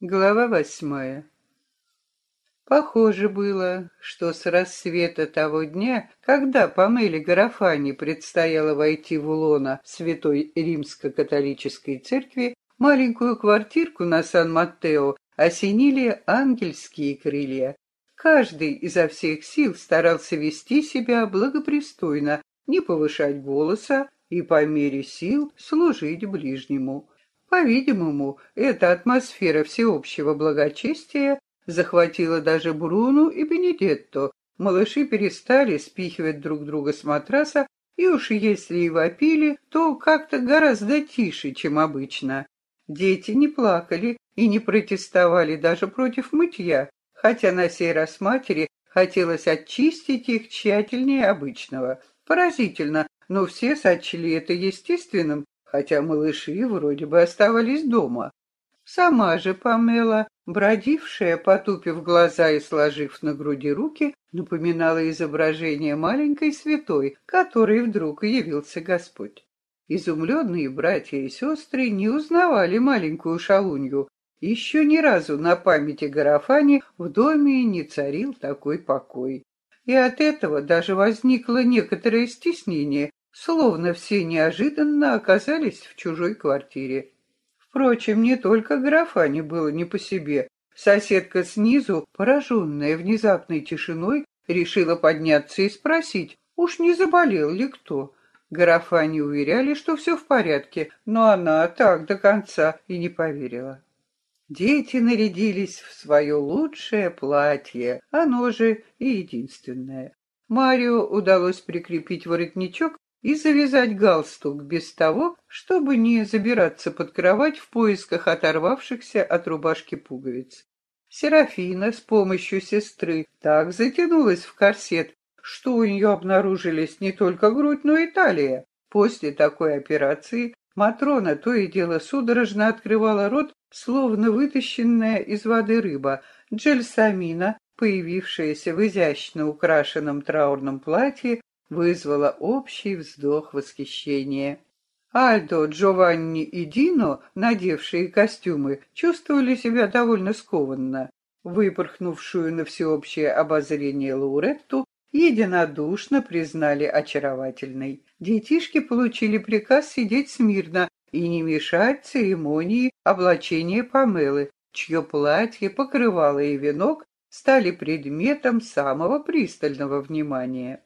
Глава восьмая. Похоже было, что с рассвета того дня, когда Памеле Гарафани предстояло войти в лона Святой Римско-католической церкви, маленькую квартирку на Сан-Маттео осенили ангельские крылья. Каждый изо всех сил старался вести себя благопристойно, не повышать голоса и по мере сил служить ближнему. По-видимому, эта атмосфера всеобщего благочестия захватила даже Бруну и Бенедетто. Малыши перестали спихивать друг друга с матраса, и уж если и вопили, то как-то гораздо тише, чем обычно. Дети не плакали и не протестовали даже против мытья, хотя на сей раз матери хотелось очистить их тщательнее обычного. Поразительно, но все сочли это естественным хотя малыши вроде бы оставались дома. Сама же Памела, бродившая, потупив глаза и сложив на груди руки, напоминала изображение маленькой святой, которой вдруг явился Господь. Изумленные братья и сестры не узнавали маленькую шалунью. Еще ни разу на памяти Гарафани в доме не царил такой покой. И от этого даже возникло некоторое стеснение, словно все неожиданно оказались в чужой квартире. Впрочем, не только графане было не по себе. Соседка снизу, пораженная внезапной тишиной, решила подняться и спросить, уж не заболел ли кто. Графани уверяли, что все в порядке, но она так до конца и не поверила. Дети нарядились в свое лучшее платье, оно же и единственное. Марио удалось прикрепить воротничок и завязать галстук без того, чтобы не забираться под кровать в поисках оторвавшихся от рубашки пуговиц. Серафина с помощью сестры так затянулась в корсет, что у нее обнаружились не только грудь, но и талия. После такой операции Матрона то и дело судорожно открывала рот, словно вытащенная из воды рыба. Джельсамина, появившаяся в изящно украшенном траурном платье, вызвало общий вздох восхищения. Альдо, Джованни и Дино, надевшие костюмы, чувствовали себя довольно скованно. Выпорхнувшую на всеобщее обозрение Лауретту единодушно признали очаровательной. Детишки получили приказ сидеть смирно и не мешать церемонии облачения Памелы, чье платье, покрывало и венок стали предметом самого пристального внимания.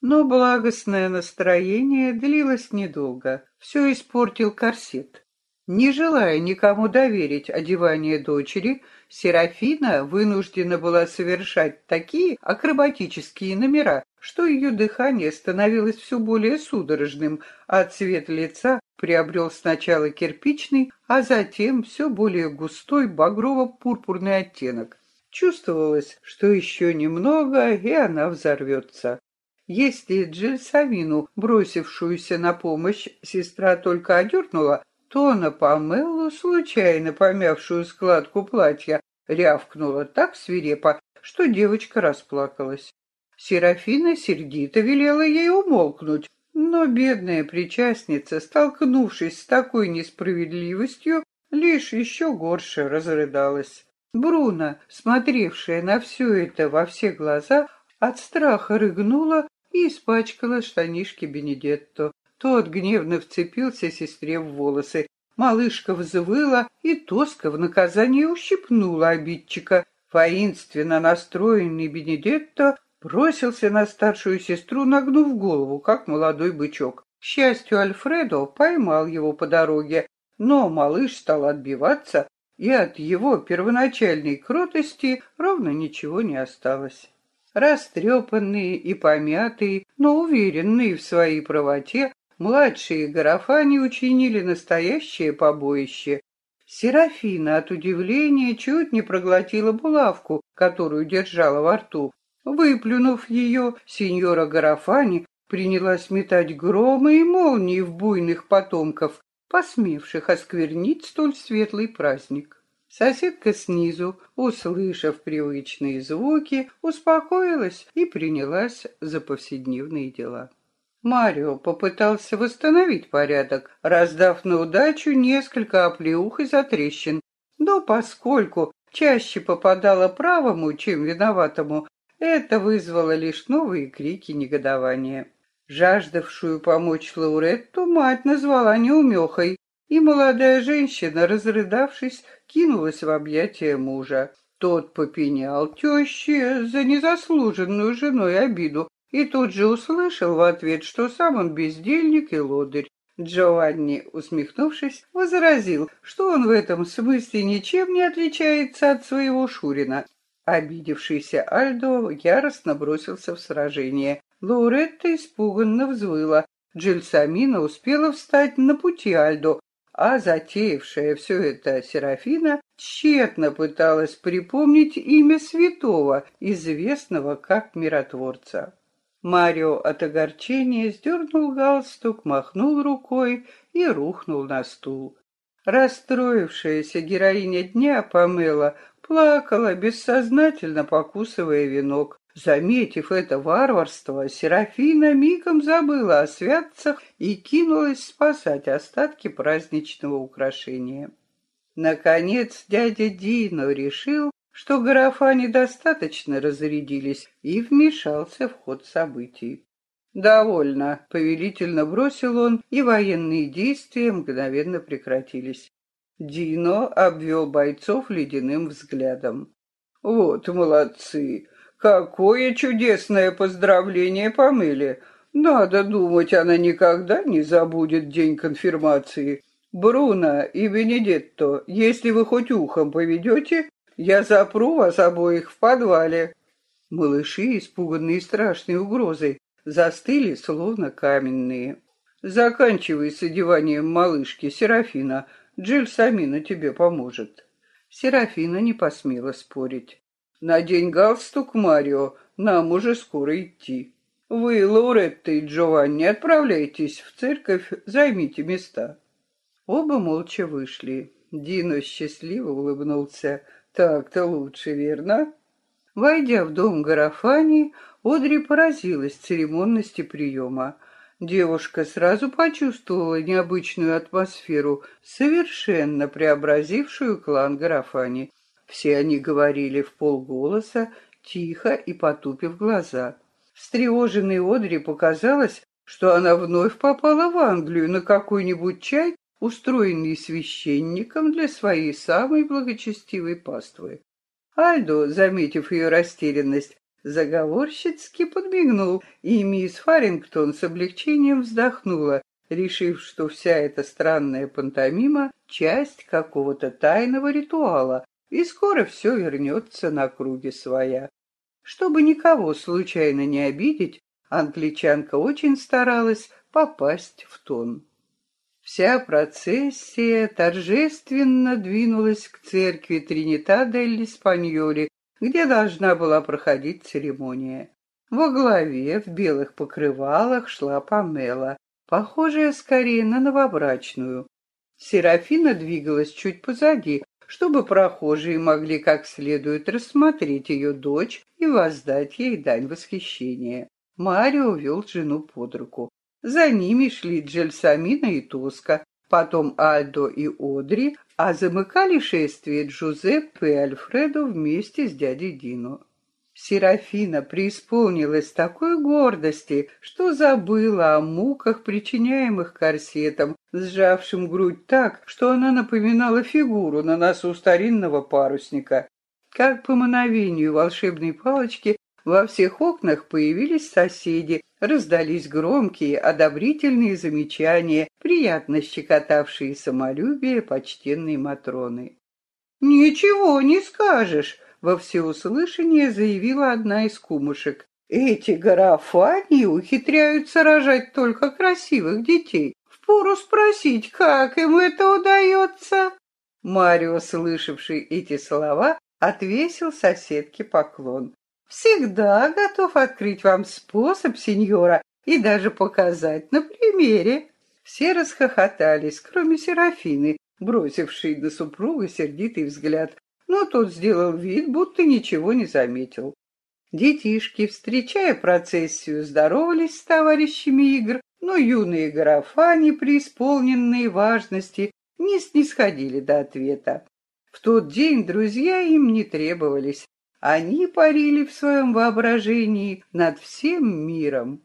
Но благостное настроение длилось недолго. Все испортил корсет. Не желая никому доверить одевание дочери, Серафина вынуждена была совершать такие акробатические номера, что ее дыхание становилось все более судорожным, а цвет лица приобрел сначала кирпичный, а затем все более густой багрово-пурпурный оттенок. Чувствовалось, что еще немного, и она взорвется. Если Джельсавину, бросившуюся на помощь, сестра только одернула, то на Памеллу, случайно помявшую складку платья, рявкнула так свирепо, что девочка расплакалась. Серафина сердито велела ей умолкнуть, но бедная причастница, столкнувшись с такой несправедливостью, лишь еще горше разрыдалась. Бруно, смотревшая на все это во все глаза, от страха рыгнула и испачкала штанишки Бенедетто. Тот гневно вцепился сестре в волосы. Малышка взвыла и тоска в наказание ущипнула обидчика. Воинственно настроенный Бенедетто бросился на старшую сестру, нагнув голову, как молодой бычок. К счастью, Альфредо поймал его по дороге, но малыш стал отбиваться, и от его первоначальной кротости ровно ничего не осталось растрепанные и помятые, но уверенные в своей правоте, младшие Гарафани учинили настоящее побоище. Серафина от удивления чуть не проглотила булавку, которую держала во рту. Выплюнув ее, сеньора Гарафани принялась метать громы и молнии в буйных потомков, посмевших осквернить столь светлый праздник. Соседка снизу, услышав привычные звуки, успокоилась и принялась за повседневные дела. Марио попытался восстановить порядок, раздав на удачу несколько оплеух и затрещин. Но поскольку чаще попадала правому, чем виноватому, это вызвало лишь новые крики негодования. Жаждавшую помочь Лауретту мать назвала неумехой, и молодая женщина, разрыдавшись, кинулась в объятия мужа. Тот попенял теще за незаслуженную женой обиду и тут же услышал в ответ, что сам он бездельник и лодырь. Джованни, усмехнувшись, возразил, что он в этом смысле ничем не отличается от своего Шурина. Обидевшийся Альдо яростно бросился в сражение. Лауретта испуганно взвыла. Джельсамина успела встать на пути Альдо, а затеявшая все это Серафина тщетно пыталась припомнить имя святого, известного как миротворца. Марио от огорчения сдернул галстук, махнул рукой и рухнул на стул. Расстроившаяся героиня дня Памела плакала, бессознательно покусывая венок. Заметив это варварство, Серафина мигом забыла о святцах и кинулась спасать остатки праздничного украшения. Наконец дядя Дино решил, что графа недостаточно разрядились, и вмешался в ход событий. «Довольно», — повелительно бросил он, и военные действия мгновенно прекратились. Дино обвел бойцов ледяным взглядом. «Вот молодцы! Какое чудесное поздравление помыли! Надо думать, она никогда не забудет день конфирмации. Бруно и Бенедетто, если вы хоть ухом поведете, я запру вас обоих в подвале». Малыши, испуганные страшной угрозой, застыли, словно каменные. «Заканчивай с одеванием малышки, Серафина. Джиль Самина тебе поможет». Серафина не посмела спорить. Надень галстук, Марио, нам уже скоро идти. Вы, Лауретта и Джованни, отправляйтесь в церковь, займите места. Оба молча вышли. Дино счастливо улыбнулся. Так-то лучше, верно? Войдя в дом Гарафани, Одри поразилась церемонности приема. Девушка сразу почувствовала необычную атмосферу, совершенно преобразившую клан Гарафани. Все они говорили в полголоса, тихо и потупив глаза. Встревоженной Одри показалось, что она вновь попала в Англию на какой-нибудь чай, устроенный священником для своей самой благочестивой паствы. Альдо, заметив ее растерянность, заговорщицки подмигнул, и мисс Фарингтон с облегчением вздохнула, решив, что вся эта странная пантомима — часть какого-то тайного ритуала, и скоро все вернется на круги своя. Чтобы никого случайно не обидеть, англичанка очень старалась попасть в тон. Вся процессия торжественно двинулась к церкви Тринита дель Спаньоли, где должна была проходить церемония. Во главе в белых покрывалах шла Памела, похожая скорее на новобрачную. Серафина двигалась чуть позади, чтобы прохожие могли как следует рассмотреть ее дочь и воздать ей дань восхищения. Марио вел жену под руку. За ними шли Джельсамина и Тоска, потом Альдо и Одри, а замыкали шествие Джузеппе и Альфредо вместе с дядей Дино. Серафина преисполнилась такой гордости, что забыла о муках, причиняемых корсетом, сжавшим грудь так, что она напоминала фигуру на носу старинного парусника. Как по мановению волшебной палочки во всех окнах появились соседи, раздались громкие, одобрительные замечания, приятно щекотавшие самолюбие почтенной Матроны. «Ничего не скажешь!» — во всеуслышание заявила одна из кумушек. «Эти гарафани ухитряются рожать только красивых детей. Впору спросить, как им это удается?» Марио, слышавший эти слова, отвесил соседке поклон. Всегда готов открыть вам способ, сеньора, и даже показать на примере. Все расхохотались, кроме Серафины, бросившей на супруга сердитый взгляд, но тот сделал вид, будто ничего не заметил. Детишки, встречая процессию, здоровались с товарищами игр, но юные графани, преисполненные важности, не снисходили до ответа. В тот день друзья им не требовались. Они парили в своем воображении над всем миром.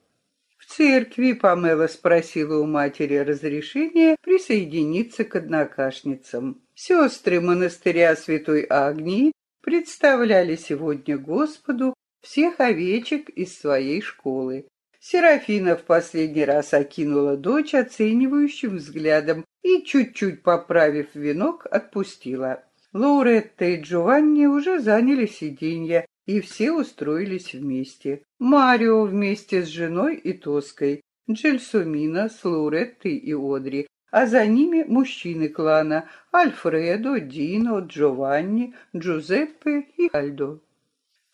В церкви Памела спросила у матери разрешения присоединиться к однокашницам. Сестры монастыря Святой Агнии представляли сегодня Господу всех овечек из своей школы. Серафина в последний раз окинула дочь оценивающим взглядом и, чуть-чуть поправив венок, отпустила. Лауретта и Джованни уже заняли сиденья, и все устроились вместе. Марио вместе с женой и Тоской, Джельсомина с Лауреттой и Одри, а за ними мужчины клана Альфредо, Дино, Джованни, Джузеппе и Альдо.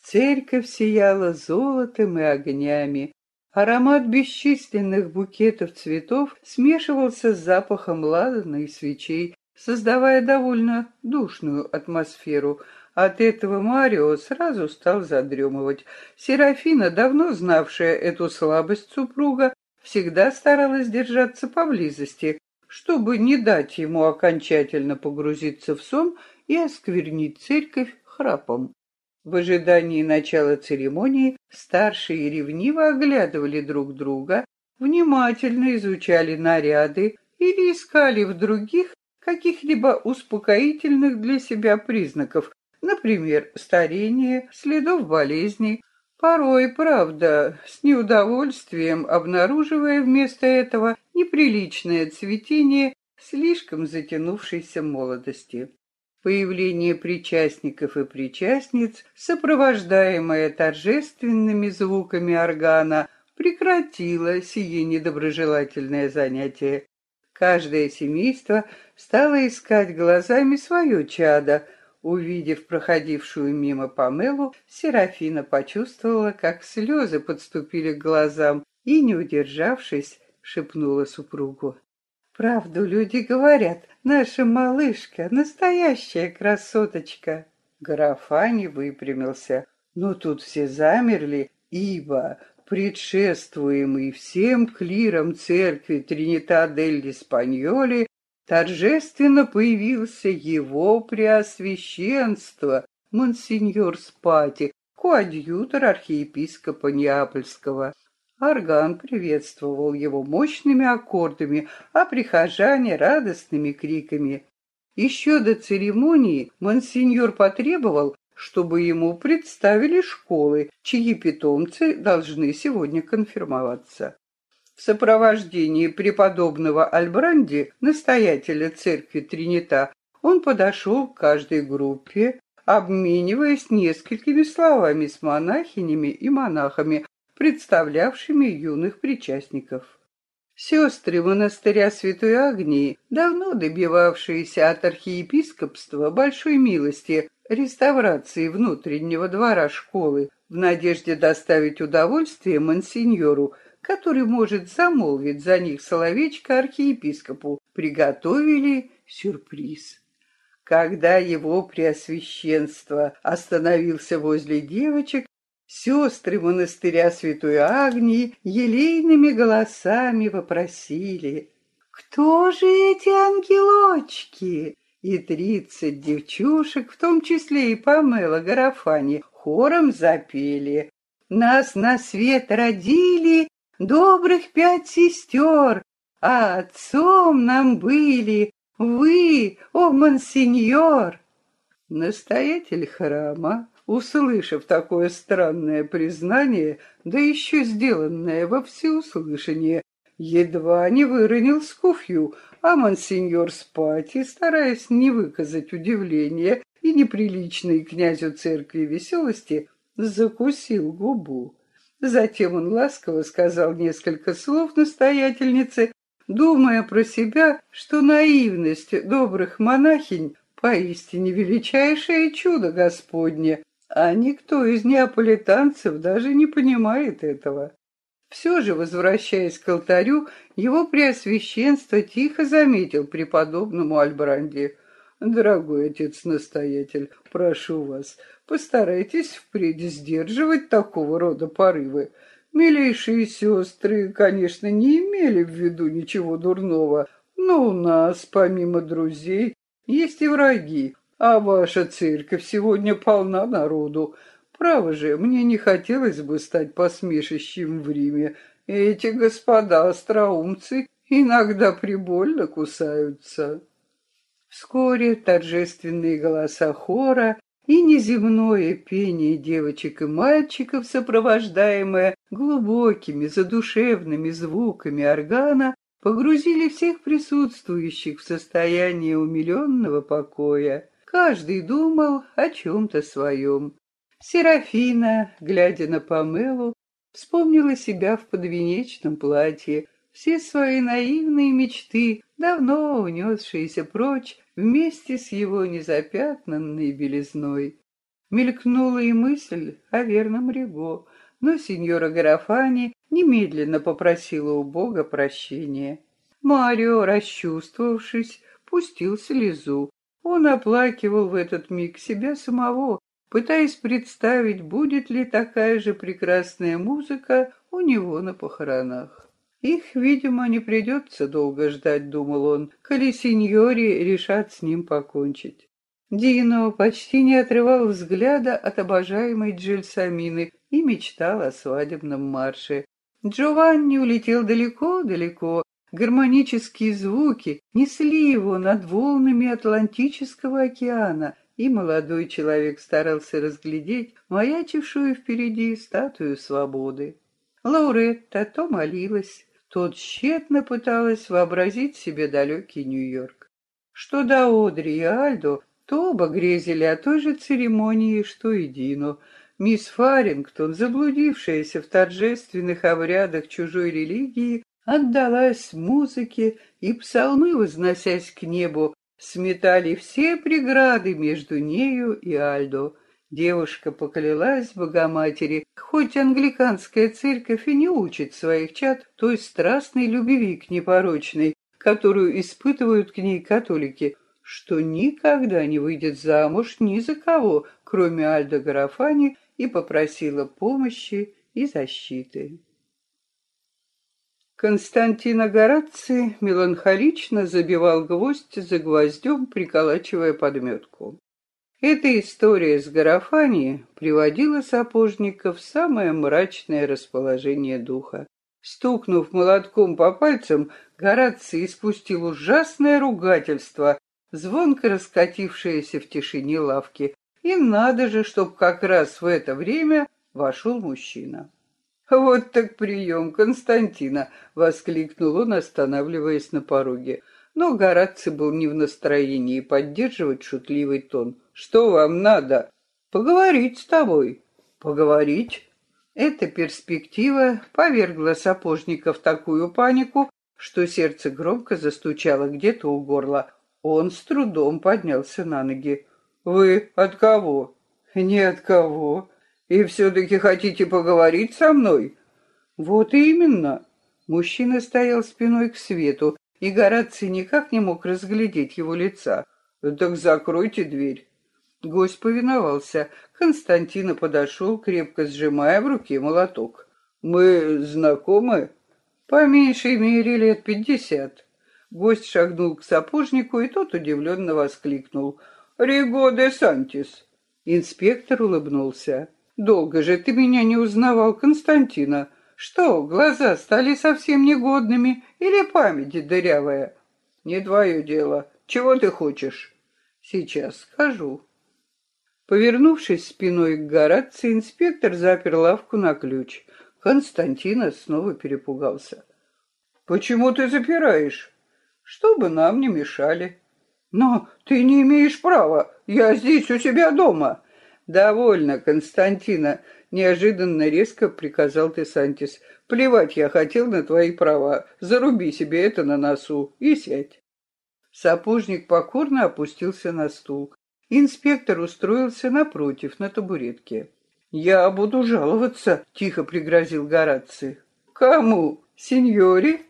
Церковь сияла золотом и огнями. Аромат бесчисленных букетов цветов смешивался с запахом ладана и свечей, создавая довольно душную атмосферу. От этого Марио сразу стал задремывать. Серафина, давно знавшая эту слабость супруга, всегда старалась держаться поблизости, чтобы не дать ему окончательно погрузиться в сон и осквернить церковь храпом. В ожидании начала церемонии старшие ревниво оглядывали друг друга, внимательно изучали наряды или искали в других каких-либо успокоительных для себя признаков, например, старение, следов болезней, порой, правда, с неудовольствием обнаруживая вместо этого неприличное цветение слишком затянувшейся молодости. Появление причастников и причастниц, сопровождаемое торжественными звуками органа, прекратило сие недоброжелательное занятие. Каждое семейство стало искать глазами свое чадо. Увидев проходившую мимо Памелу, Серафина почувствовала, как слезы подступили к глазам и, не удержавшись, шепнула супругу. Правду люди говорят, наша малышка — настоящая красоточка. Графани выпрямился, но тут все замерли, ибо предшествуемый всем клиром церкви Тринита дель Спаньоли торжественно появился его преосвященство, монсеньор Спати, коадьютор архиепископа Неапольского. Орган приветствовал его мощными аккордами, а прихожане — радостными криками. Еще до церемонии монсеньор потребовал, чтобы ему представили школы, чьи питомцы должны сегодня конфирмоваться. В сопровождении преподобного Альбранди, настоятеля церкви Тринита, он подошел к каждой группе, обмениваясь несколькими словами с монахинями и монахами, представлявшими юных причастников. Сестры монастыря Святой Агнии, давно добивавшиеся от архиепископства большой милости, реставрации внутреннего двора школы, в надежде доставить удовольствие мансиньору, который может замолвить за них словечко архиепископу, приготовили сюрприз. Когда его преосвященство остановился возле девочек, Сестры монастыря Святой Агнии елейными голосами вопросили, «Кто же эти ангелочки?» И тридцать девчушек, в том числе и Памела Гарафани, хором запели. «Нас на свет родили добрых пять сестер, а отцом нам были вы, о монсеньор!» Настоятель храма услышав такое странное признание, да еще сделанное во всеуслышание, едва не выронил скуфью, а монсеньор Спати, стараясь не выказать удивления и неприличной князю церкви веселости, закусил губу. Затем он ласково сказал несколько слов настоятельнице, думая про себя, что наивность добрых монахинь поистине величайшее чудо Господне, а никто из неаполитанцев даже не понимает этого. Все же, возвращаясь к алтарю, его преосвященство тихо заметил преподобному Альбранде. «Дорогой отец-настоятель, прошу вас, постарайтесь впредь сдерживать такого рода порывы. Милейшие сестры, конечно, не имели в виду ничего дурного, но у нас, помимо друзей, есть и враги, А ваша церковь сегодня полна народу. Право же, мне не хотелось бы стать посмешищем в Риме. Эти господа остроумцы иногда прибольно кусаются. Вскоре торжественные голоса хора и неземное пение девочек и мальчиков, сопровождаемое глубокими задушевными звуками органа, погрузили всех присутствующих в состояние умиленного покоя. Каждый думал о чем-то своем. Серафина, глядя на Памелу, вспомнила себя в подвенечном платье, все свои наивные мечты, давно унесшиеся прочь вместе с его незапятнанной белизной. Мелькнула и мысль о верном Риго, но сеньора Гарафани немедленно попросила у Бога прощения. Марио, расчувствовавшись, пустил слезу. Он оплакивал в этот миг себя самого, пытаясь представить, будет ли такая же прекрасная музыка у него на похоронах. Их, видимо, не придется долго ждать, думал он, коли сеньори решат с ним покончить. Дино почти не отрывал взгляда от обожаемой Джельсамины и мечтал о свадебном марше. Джованни улетел далеко-далеко. Гармонические звуки несли его над волнами Атлантического океана, и молодой человек старался разглядеть маячившую впереди статую свободы. Лауретта то молилась, то тщетно пыталась вообразить себе далекий Нью-Йорк. Что до Одри и Альдо, то оба грезили о той же церемонии, что и Дино. Мисс Фарингтон, заблудившаяся в торжественных обрядах чужой религии, отдалась музыке, и псалмы, возносясь к небу, сметали все преграды между нею и Альдо. Девушка поклялась Богоматери, хоть англиканская церковь и не учит своих чад той страстной любви к непорочной, которую испытывают к ней католики, что никогда не выйдет замуж ни за кого, кроме Альда Гарафани, и попросила помощи и защиты. Константина Гораци меланхолично забивал гвоздь за гвоздем, приколачивая подметку. Эта история с Гарафани приводила сапожника в самое мрачное расположение духа. Стукнув молотком по пальцам, Гораций испустил ужасное ругательство, звонко раскатившееся в тишине лавки. И надо же, чтоб как раз в это время вошел мужчина. «Вот так прием Константина!» — воскликнул он, останавливаясь на пороге. Но Гораций был не в настроении поддерживать шутливый тон. Что вам надо? Поговорить с тобой. Поговорить? Эта перспектива повергла сапожника в такую панику, что сердце громко застучало где-то у горла. Он с трудом поднялся на ноги. «Вы от кого?» «Не от кого. И все-таки хотите поговорить со мной?» «Вот именно». Мужчина стоял спиной к свету, и Гораций никак не мог разглядеть его лица. «Так закройте дверь». Гость повиновался. Константина подошел, крепко сжимая в руке молоток. «Мы знакомы?» «По меньшей мере лет пятьдесят». Гость шагнул к сапожнику, и тот удивленно воскликнул. «Риго де Сантис!» Инспектор улыбнулся. «Долго же ты меня не узнавал, Константина. Что, глаза стали совсем негодными или память дырявая?» «Не твое дело. Чего ты хочешь?» «Сейчас скажу». Повернувшись спиной к Горации, инспектор запер лавку на ключ. Константина снова перепугался. «Почему ты запираешь?» «Чтобы нам не мешали». «Но ты не имеешь права. Я здесь у себя дома». «Довольно, Константина», — неожиданно резко приказал Тесантис. «Плевать я хотел на твои права. Заруби себе это на носу и сядь». Сапожник покорно опустился на стул. Инспектор устроился напротив, на табуретке. «Я буду жаловаться», — тихо пригрозил Гораций. «Кому? Сеньоре?»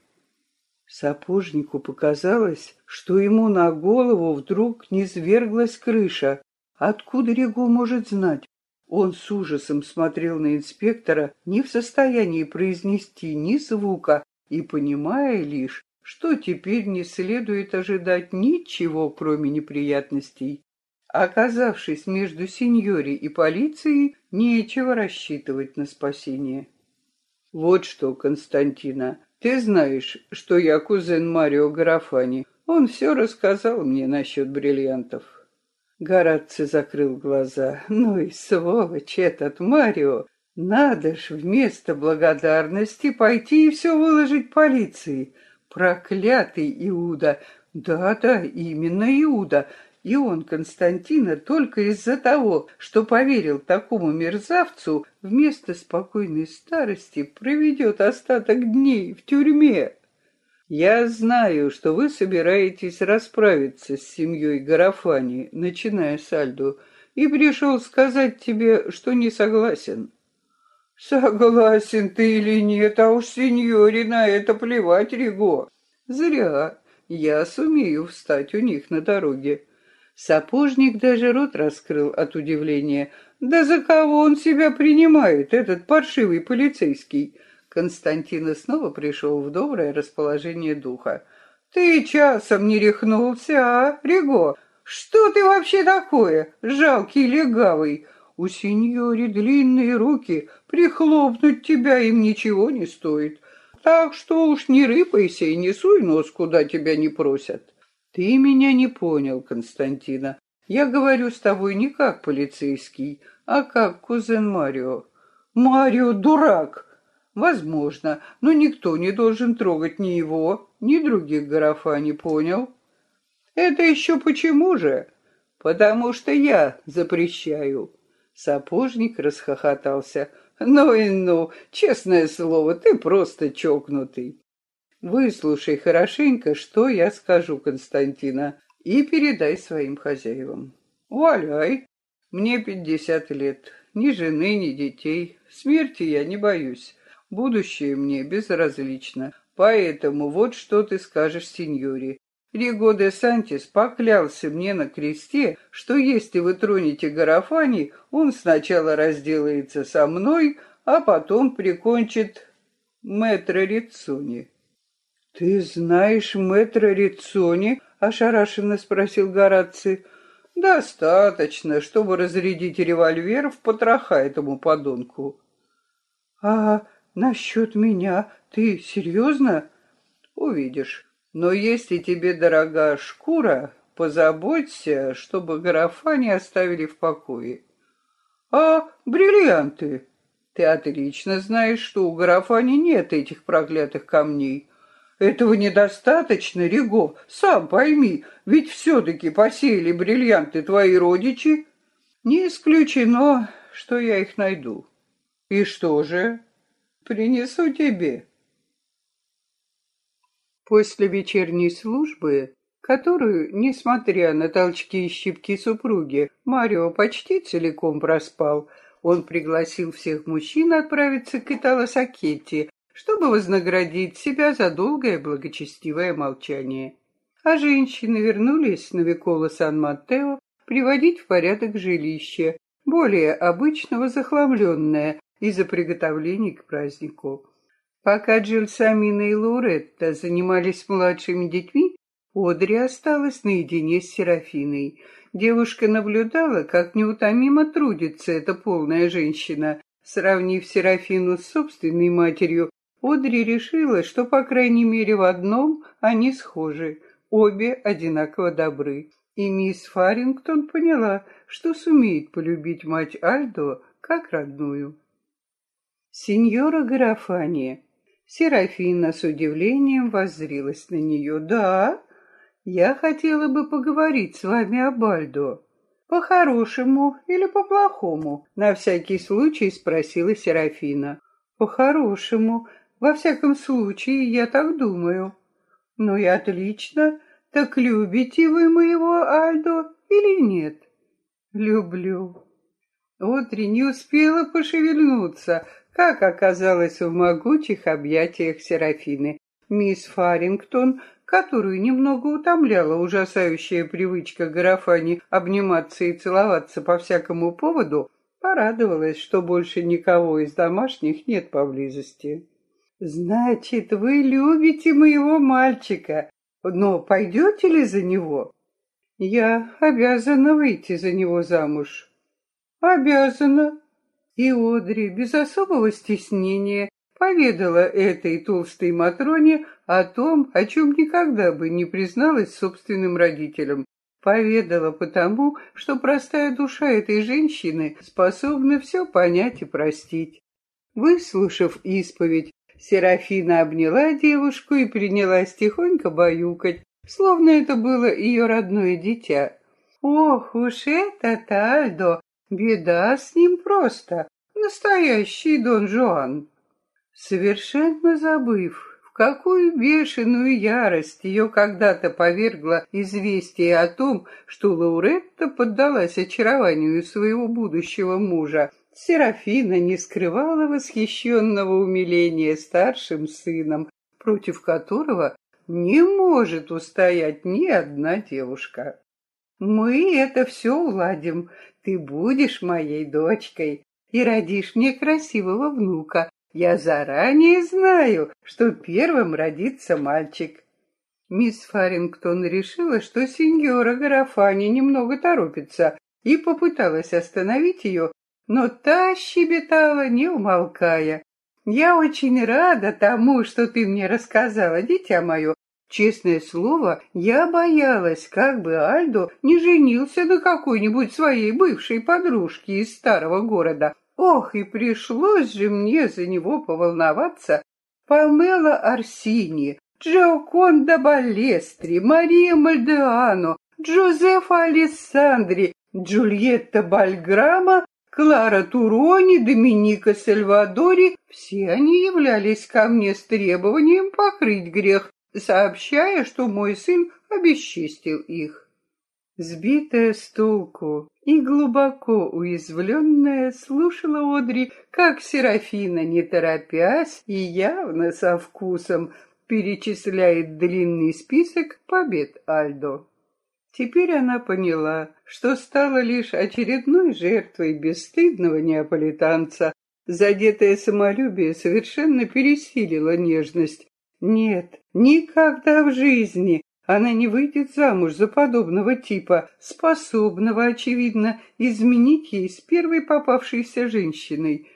Сапожнику показалось, что ему на голову вдруг низверглась крыша. Откуда Регу может знать? Он с ужасом смотрел на инспектора, не в состоянии произнести ни звука, и понимая лишь, что теперь не следует ожидать ничего, кроме неприятностей. Оказавшись между сеньори и полицией, нечего рассчитывать на спасение. Вот что, Константина, ты знаешь, что я кузен Марио Гарафани. Он все рассказал мне насчет бриллиантов. Гораци закрыл глаза. Ну и сволочь этот Марио. Надо ж вместо благодарности пойти и все выложить полиции. Проклятый Иуда! Да-да, именно Иуда. И он, Константина, только из-за того, что поверил такому мерзавцу, вместо спокойной старости проведет остаток дней в тюрьме. Я знаю, что вы собираетесь расправиться с семьей Гарафани, начиная с Альду, и пришел сказать тебе, что не согласен. Согласен ты или нет, а уж сеньоре на это плевать, Риго. Зря. Я сумею встать у них на дороге. Сапожник даже рот раскрыл от удивления. Да за кого он себя принимает, этот паршивый полицейский? Константин снова пришел в доброе расположение духа. Ты часом не рехнулся, а, Риго? Что ты вообще такое, жалкий легавый? У сеньори длинные руки, прихлопнуть тебя им ничего не стоит. Так что уж не рыпайся и не суй нос, куда тебя не просят. Ты меня не понял, Константина. Я говорю с тобой не как полицейский, а как кузен Марио. Марио дурак! Возможно, но никто не должен трогать ни его, ни других графа, не понял? Это еще почему же? Потому что я запрещаю. Сапожник расхохотался. Ну и ну, честное слово, ты просто чокнутый. Выслушай хорошенько, что я скажу, Константина, и передай своим хозяевам. Валяй, мне пятьдесят лет, ни жены, ни детей, смерти я не боюсь, будущее мне безразлично, поэтому вот что ты скажешь сеньоре. Риго де Сантис поклялся мне на кресте, что если вы тронете Гарафани, он сначала разделается со мной, а потом прикончит мэтра Рицуни. «Ты знаешь мэтра Рицони?» — ошарашенно спросил Гораций. «Достаточно, чтобы разрядить револьвер в потроха этому подонку». «А насчет меня ты серьезно?» «Увидишь. Но если тебе дорога шкура, позаботься, чтобы графа не оставили в покое». «А бриллианты?» «Ты отлично знаешь, что у графани нет этих проклятых камней». Этого недостаточно, Риго, сам пойми, ведь все-таки посеяли бриллианты твои родичи. Не исключено, что я их найду. И что же? Принесу тебе. После вечерней службы, которую, несмотря на толчки и щипки супруги, Марио почти целиком проспал, он пригласил всех мужчин отправиться к Итало Сакетти, чтобы вознаградить себя за долгое благочестивое молчание. А женщины вернулись на Викола Сан-Маттео приводить в порядок жилище, более обычного захламленное из-за приготовлений к празднику. Пока Джульсамина и Лауретта занимались младшими детьми, Одри осталась наедине с Серафиной. Девушка наблюдала, как неутомимо трудится эта полная женщина. Сравнив Серафину с собственной матерью, Одри решила, что, по крайней мере, в одном они схожи, обе одинаково добры. И мисс Фарингтон поняла, что сумеет полюбить мать Альдо как родную. Сеньора Гарафания. Серафина с удивлением воззрилась на нее. «Да, я хотела бы поговорить с вами об Альдо». «По-хорошему или по-плохому?» — на всякий случай спросила Серафина. «По-хорошему», во всяком случае, я так думаю. Ну и отлично. Так любите вы моего Альдо или нет? Люблю. Отри не успела пошевельнуться, как оказалось в могучих объятиях Серафины. Мисс Фарингтон, которую немного утомляла ужасающая привычка Гарафани обниматься и целоваться по всякому поводу, порадовалась, что больше никого из домашних нет поблизости. Значит, вы любите моего мальчика, но пойдете ли за него? Я обязана выйти за него замуж. Обязана. И Одри без особого стеснения поведала этой толстой Матроне о том, о чем никогда бы не призналась собственным родителям. Поведала потому, что простая душа этой женщины способна все понять и простить. Выслушав исповедь, Серафина обняла девушку и принялась тихонько баюкать, словно это было ее родное дитя. «Ох уж этот Альдо! Беда с ним просто! Настоящий Дон Жуан!» Совершенно забыв, в какую бешеную ярость ее когда-то повергло известие о том, что Лауретта поддалась очарованию своего будущего мужа, Серафина не скрывала восхищенного умиления старшим сыном, против которого не может устоять ни одна девушка. Мы это все уладим. Ты будешь моей дочкой и родишь мне красивого внука, я заранее знаю, что первым родится мальчик. Мисс Фарингтон решила, что сеньора Гарафани немного торопится, и попыталась остановить ее, но та щебетала, не умолкая. «Я очень рада тому, что ты мне рассказала, дитя мое. Честное слово, я боялась, как бы Альдо не женился на какой-нибудь своей бывшей подружке из старого города, Ох, и пришлось же мне за него поволноваться. Памела Арсини, Джоконда Балестри, Мария Мальдеано, Джозефа Алессандри, Джульетта Бальграма, Клара Турони, Доминика Сальвадори — все они являлись ко мне с требованием покрыть грех, сообщая, что мой сын обесчестил их. Сбитая с толку и глубоко уязвленная, слушала Одри, как Серафина, не торопясь и явно со вкусом, перечисляет длинный список побед Альдо. Теперь она поняла, что стала лишь очередной жертвой бесстыдного неаполитанца. Задетое самолюбие совершенно пересилило нежность. Нет, никогда в жизни она не выйдет замуж за подобного типа, способного, очевидно, изменить ей с первой попавшейся женщиной.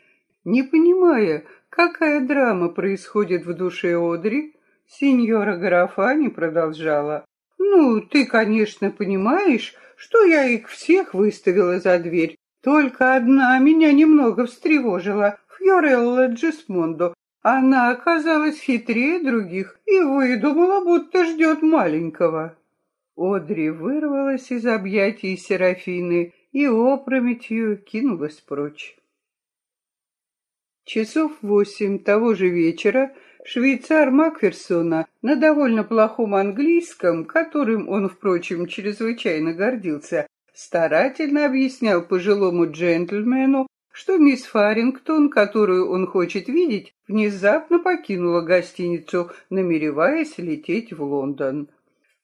Не понимая, какая драма происходит в душе Одри, сеньора Гарафани продолжала. «Ну, ты, конечно, понимаешь, что я их всех выставила за дверь. Только одна меня немного встревожила, Фьорелла Джисмондо, она оказалась хитрее других и выдумала, будто ждет маленького. Одри вырвалась из объятий Серафины и опрометью кинулась прочь. Часов восемь того же вечера швейцар Макферсона на довольно плохом английском, которым он, впрочем, чрезвычайно гордился, старательно объяснял пожилому джентльмену, что мисс Фарингтон, которую он хочет видеть, внезапно покинула гостиницу, намереваясь лететь в Лондон.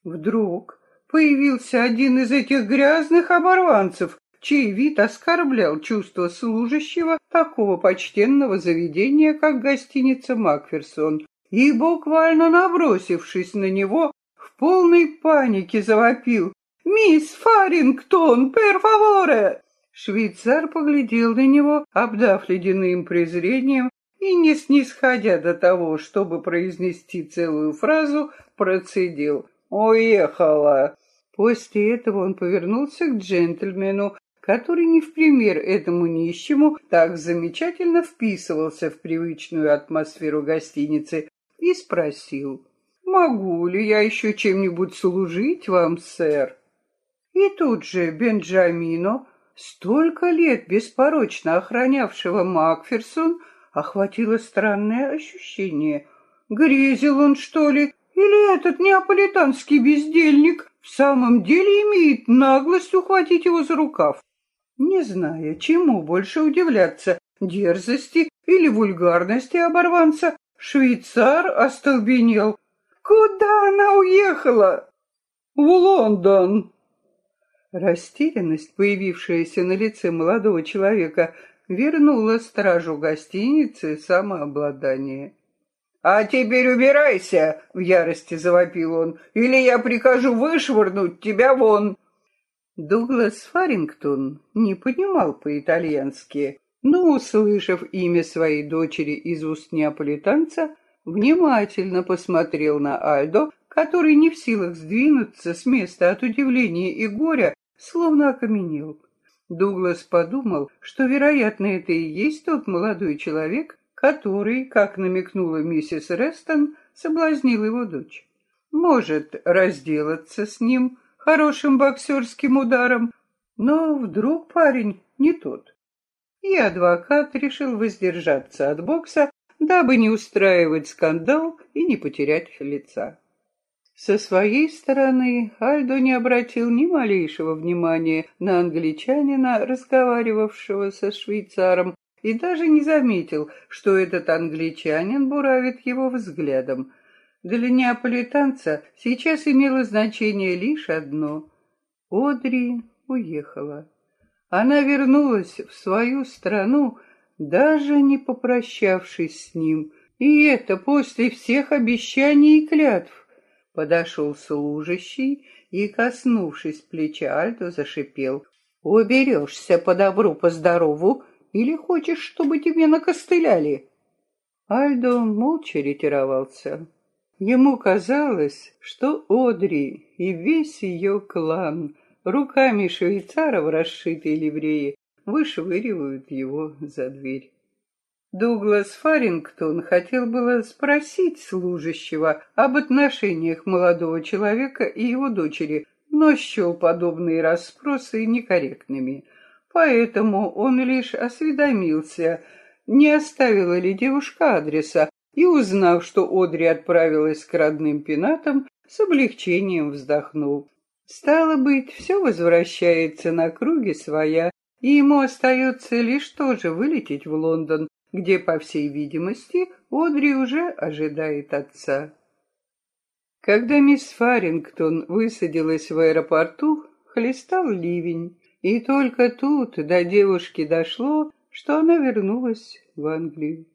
Вдруг появился один из этих грязных оборванцев, чей вид оскорблял чувство служащего такого почтенного заведения, как гостиница Макферсон, и, буквально набросившись на него, в полной панике завопил «Мисс Фарингтон, пер фаворе!» Швейцар поглядел на него, обдав ледяным презрением, и, не снисходя до того, чтобы произнести целую фразу, процедил «Уехала». После этого он повернулся к джентльмену, который не в пример этому нищему так замечательно вписывался в привычную атмосферу гостиницы, и спросил «Могу ли я еще чем-нибудь служить вам, сэр?» И тут же Бенджамино столько лет беспорочно охранявшего Макферсон, охватило странное ощущение. Грезил он, что ли, или этот неаполитанский бездельник в самом деле имеет наглость ухватить его за рукав? Не зная, чему больше удивляться, дерзости или вульгарности оборванца, швейцар остолбенел. Куда она уехала? В Лондон, Растерянность, появившаяся на лице молодого человека, вернула стражу гостиницы самообладание. «А теперь убирайся!» — в ярости завопил он. «Или я прикажу вышвырнуть тебя вон!» Дуглас Фарингтон не понимал по-итальянски, но, услышав имя своей дочери из уст неаполитанца, внимательно посмотрел на Альдо, который не в силах сдвинуться с места от удивления и горя, словно окаменел. Дуглас подумал, что, вероятно, это и есть тот молодой человек, который, как намекнула миссис Рестон, соблазнил его дочь. Может разделаться с ним хорошим боксерским ударом, но вдруг парень не тот. И адвокат решил воздержаться от бокса, дабы не устраивать скандал и не потерять лица. Со своей стороны Альдо не обратил ни малейшего внимания на англичанина, разговаривавшего со швейцаром, и даже не заметил, что этот англичанин буравит его взглядом. Для неаполитанца сейчас имело значение лишь одно — Одри уехала. Она вернулась в свою страну, даже не попрощавшись с ним, и это после всех обещаний и клятв. Подошел служащий и, коснувшись плеча Альдо, зашипел. «Уберешься по добру, по здорову, или хочешь, чтобы тебе накостыляли?» Альдо молча ретировался. Ему казалось, что Одри и весь ее клан руками швейцаров, расшитой ливреи, вышвыривают его за дверь. Дуглас Фарингтон хотел было спросить служащего об отношениях молодого человека и его дочери, но счел подобные расспросы некорректными. Поэтому он лишь осведомился, не оставила ли девушка адреса, и, узнав, что Одри отправилась к родным пенатам, с облегчением вздохнул. Стало быть, все возвращается на круги своя, и ему остается лишь тоже вылететь в Лондон, где, по всей видимости, Одри уже ожидает отца. Когда мисс Фарингтон высадилась в аэропорту, хлестал ливень, и только тут до девушки дошло, что она вернулась в Англию.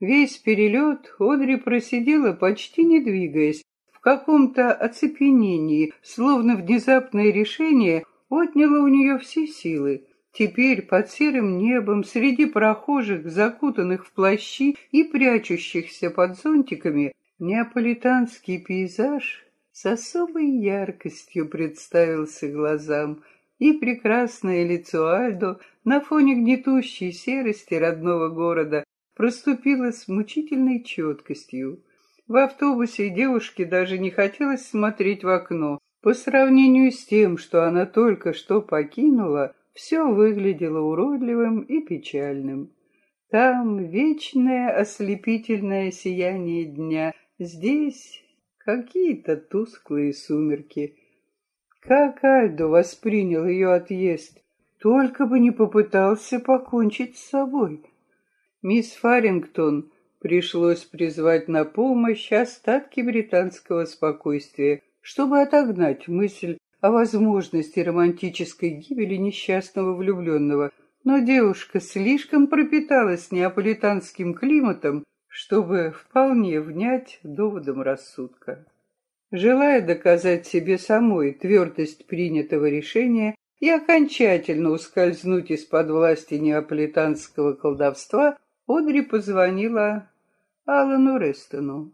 Весь перелет Одри просидела, почти не двигаясь, в каком-то оцепенении, словно внезапное решение отняло у нее все силы. Теперь под серым небом, среди прохожих, закутанных в плащи и прячущихся под зонтиками, неаполитанский пейзаж с особой яркостью представился глазам, и прекрасное лицо Альдо на фоне гнетущей серости родного города проступило с мучительной четкостью. В автобусе девушке даже не хотелось смотреть в окно. По сравнению с тем, что она только что покинула, все выглядело уродливым и печальным. Там вечное ослепительное сияние дня, здесь какие-то тусклые сумерки. Как Альдо воспринял ее отъезд, только бы не попытался покончить с собой. Мисс Фарингтон пришлось призвать на помощь остатки британского спокойствия, чтобы отогнать мысль о возможности романтической гибели несчастного влюбленного, но девушка слишком пропиталась неаполитанским климатом, чтобы вполне внять доводом рассудка. Желая доказать себе самой твердость принятого решения и окончательно ускользнуть из-под власти неаполитанского колдовства, Одри позвонила Алану Рестону.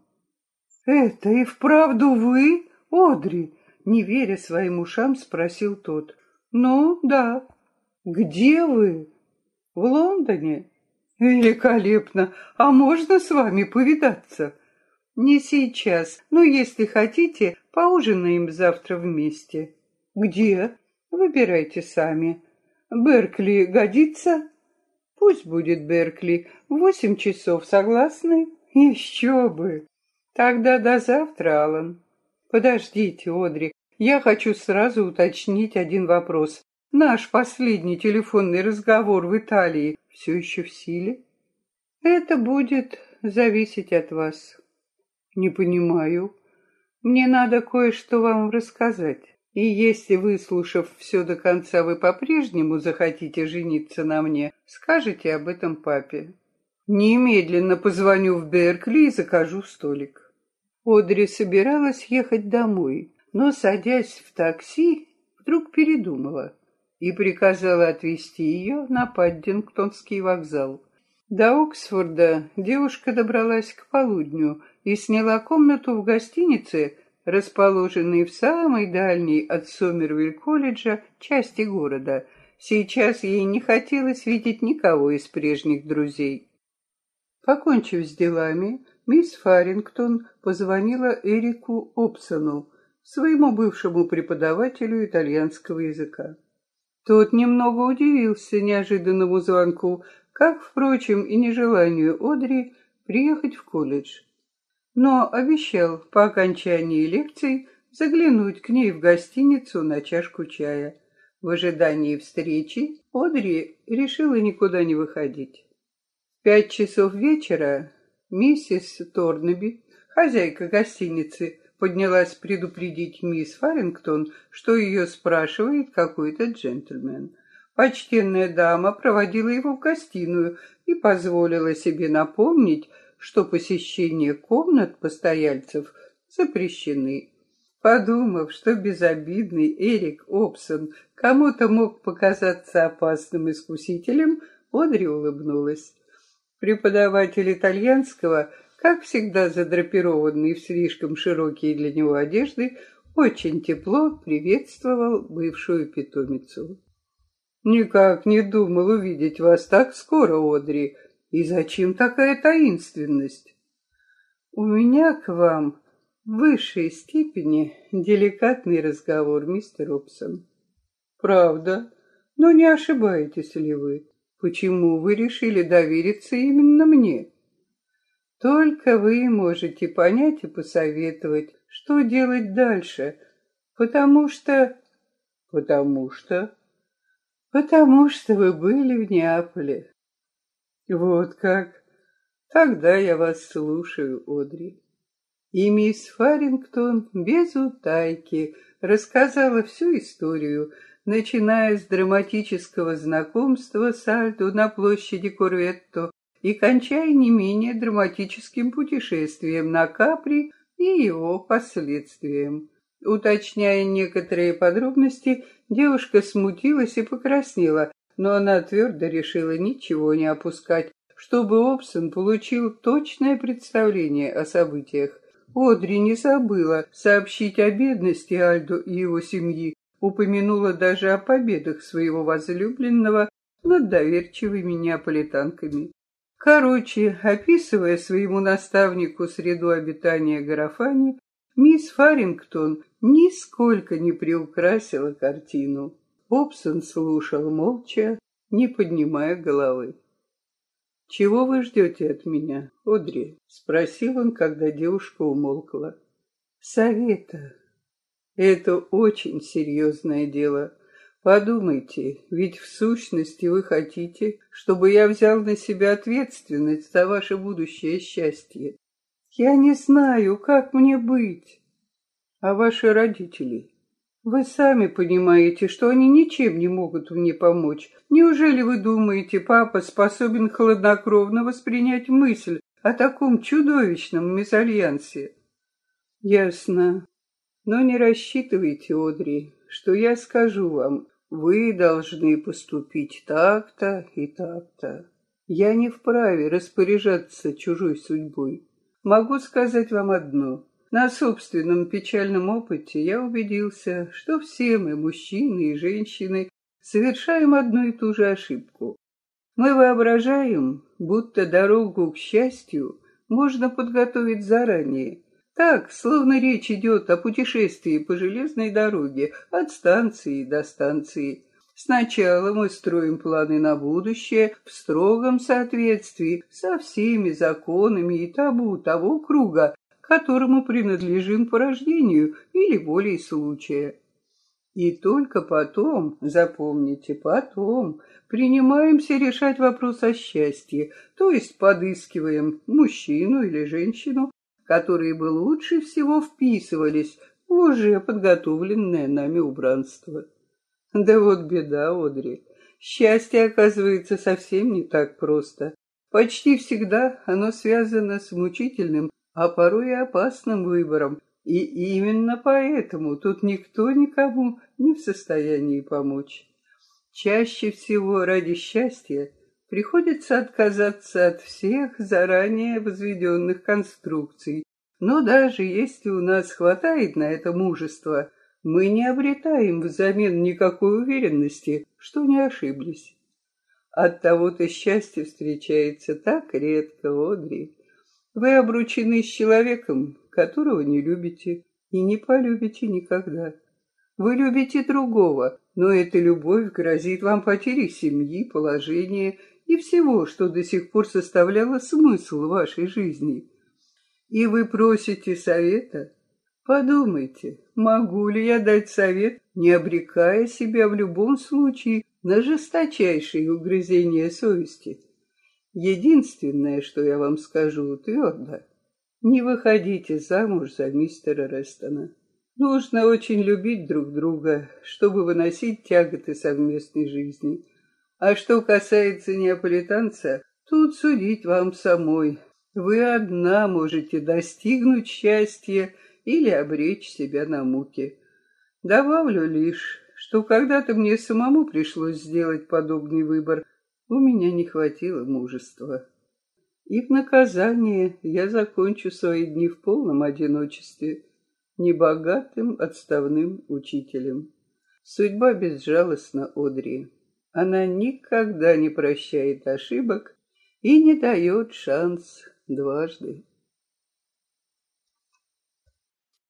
«Это и вправду вы, Одри?» Не веря своим ушам, спросил тот. «Ну, да. Где вы?» «В Лондоне». «Великолепно! А можно с вами повидаться?» «Не сейчас, но если хотите, поужинаем завтра вместе». «Где?» «Выбирайте сами». «Беркли годится?» «Пусть будет Беркли. Восемь часов, согласны?» «Еще бы!» «Тогда до завтра, Алан». «Подождите, Одри, я хочу сразу уточнить один вопрос. Наш последний телефонный разговор в Италии все еще в силе? Это будет зависеть от вас. Не понимаю. Мне надо кое-что вам рассказать. И если, выслушав все до конца, вы по-прежнему захотите жениться на мне, скажите об этом папе. Немедленно позвоню в Беркли и закажу столик. Одри собиралась ехать домой, но, садясь в такси, вдруг передумала и приказала отвезти ее на Паддингтонский вокзал. До Оксфорда девушка добралась к полудню и сняла комнату в гостинице, расположенной в самой дальней от Сомервиль-колледжа части города. Сейчас ей не хотелось видеть никого из прежних друзей. Покончив с делами, мисс Фарингтон позвонила Эрику Обсону, своему бывшему преподавателю итальянского языка. Тот немного удивился неожиданному звонку, как, впрочем, и нежеланию Одри приехать в колледж. Но обещал по окончании лекций заглянуть к ней в гостиницу на чашку чая. В ожидании встречи Одри решила никуда не выходить. В пять часов вечера миссис Торнеби, хозяйка гостиницы, поднялась предупредить мисс Фарингтон, что ее спрашивает какой-то джентльмен. Почтенная дама проводила его в гостиную и позволила себе напомнить, что посещение комнат постояльцев запрещены. Подумав, что безобидный Эрик Обсон кому-то мог показаться опасным искусителем, Одри улыбнулась. Преподаватель итальянского как всегда задрапированный в слишком широкие для него одежды, очень тепло приветствовал бывшую питомицу. «Никак не думал увидеть вас так скоро, Одри. И зачем такая таинственность?» «У меня к вам в высшей степени деликатный разговор, мистер Обсон». «Правда? Но не ошибаетесь ли вы? Почему вы решили довериться именно мне?» Только вы можете понять и посоветовать, что делать дальше, потому что... Потому что... Потому что вы были в Неаполе. Вот как. Тогда я вас слушаю, Одри. И мисс Фарингтон без утайки рассказала всю историю, начиная с драматического знакомства с Альдо на площади Корветто и кончая не менее драматическим путешествием на Капри и его последствиям. Уточняя некоторые подробности, девушка смутилась и покраснела, но она твердо решила ничего не опускать, чтобы Обсон получил точное представление о событиях. Одри не забыла сообщить о бедности Альдо и его семьи, упомянула даже о победах своего возлюбленного над доверчивыми неаполитанками. Короче, описывая своему наставнику среду обитания Гарафани, мисс Фарингтон нисколько не приукрасила картину. Обсон слушал молча, не поднимая головы. «Чего вы ждете от меня, Одри?» — спросил он, когда девушка умолкла. «Совета. Это очень серьезное дело. Подумайте, ведь в сущности вы хотите, чтобы я взял на себя ответственность за ваше будущее счастье. Я не знаю, как мне быть. А ваши родители? Вы сами понимаете, что они ничем не могут мне помочь. Неужели вы думаете, папа способен хладнокровно воспринять мысль о таком чудовищном мезальянсе? Ясно. Но не рассчитывайте, Одри, что я скажу вам, вы должны поступить так-то и так-то. Я не вправе распоряжаться чужой судьбой. Могу сказать вам одно. На собственном печальном опыте я убедился, что все мы, мужчины и женщины, совершаем одну и ту же ошибку. Мы воображаем, будто дорогу к счастью можно подготовить заранее, так, словно речь идет о путешествии по железной дороге от станции до станции. Сначала мы строим планы на будущее в строгом соответствии со всеми законами и табу того круга, которому принадлежим по рождению или волей случая. И только потом, запомните, потом принимаемся решать вопрос о счастье, то есть подыскиваем мужчину или женщину, которые бы лучше всего вписывались в уже подготовленное нами убранство. Да вот беда, Одри. Счастье, оказывается, совсем не так просто. Почти всегда оно связано с мучительным, а порой и опасным выбором, И именно поэтому тут никто никому не в состоянии помочь. Чаще всего ради счастья приходится отказаться от всех заранее возведенных конструкций. Но даже если у нас хватает на это мужества, мы не обретаем взамен никакой уверенности, что не ошиблись. От того-то счастье встречается так редко, Одри. Вы обручены с человеком, которого не любите и не полюбите никогда. Вы любите другого, но эта любовь грозит вам потерей семьи, положения и всего, что до сих пор составляло смысл вашей жизни. И вы просите совета? Подумайте, могу ли я дать совет, не обрекая себя в любом случае на жесточайшие угрызения совести? Единственное, что я вам скажу твердо, не выходите замуж за мистера Рестона. Нужно очень любить друг друга, чтобы выносить тяготы совместной жизни. А что касается неаполитанца, тут судить вам самой. Вы одна можете достигнуть счастья или обречь себя на муки. Добавлю лишь, что когда-то мне самому пришлось сделать подобный выбор, у меня не хватило мужества. И в наказание я закончу свои дни в полном одиночестве, небогатым отставным учителем. Судьба безжалостна Одри. Она никогда не прощает ошибок и не дает шанс дважды.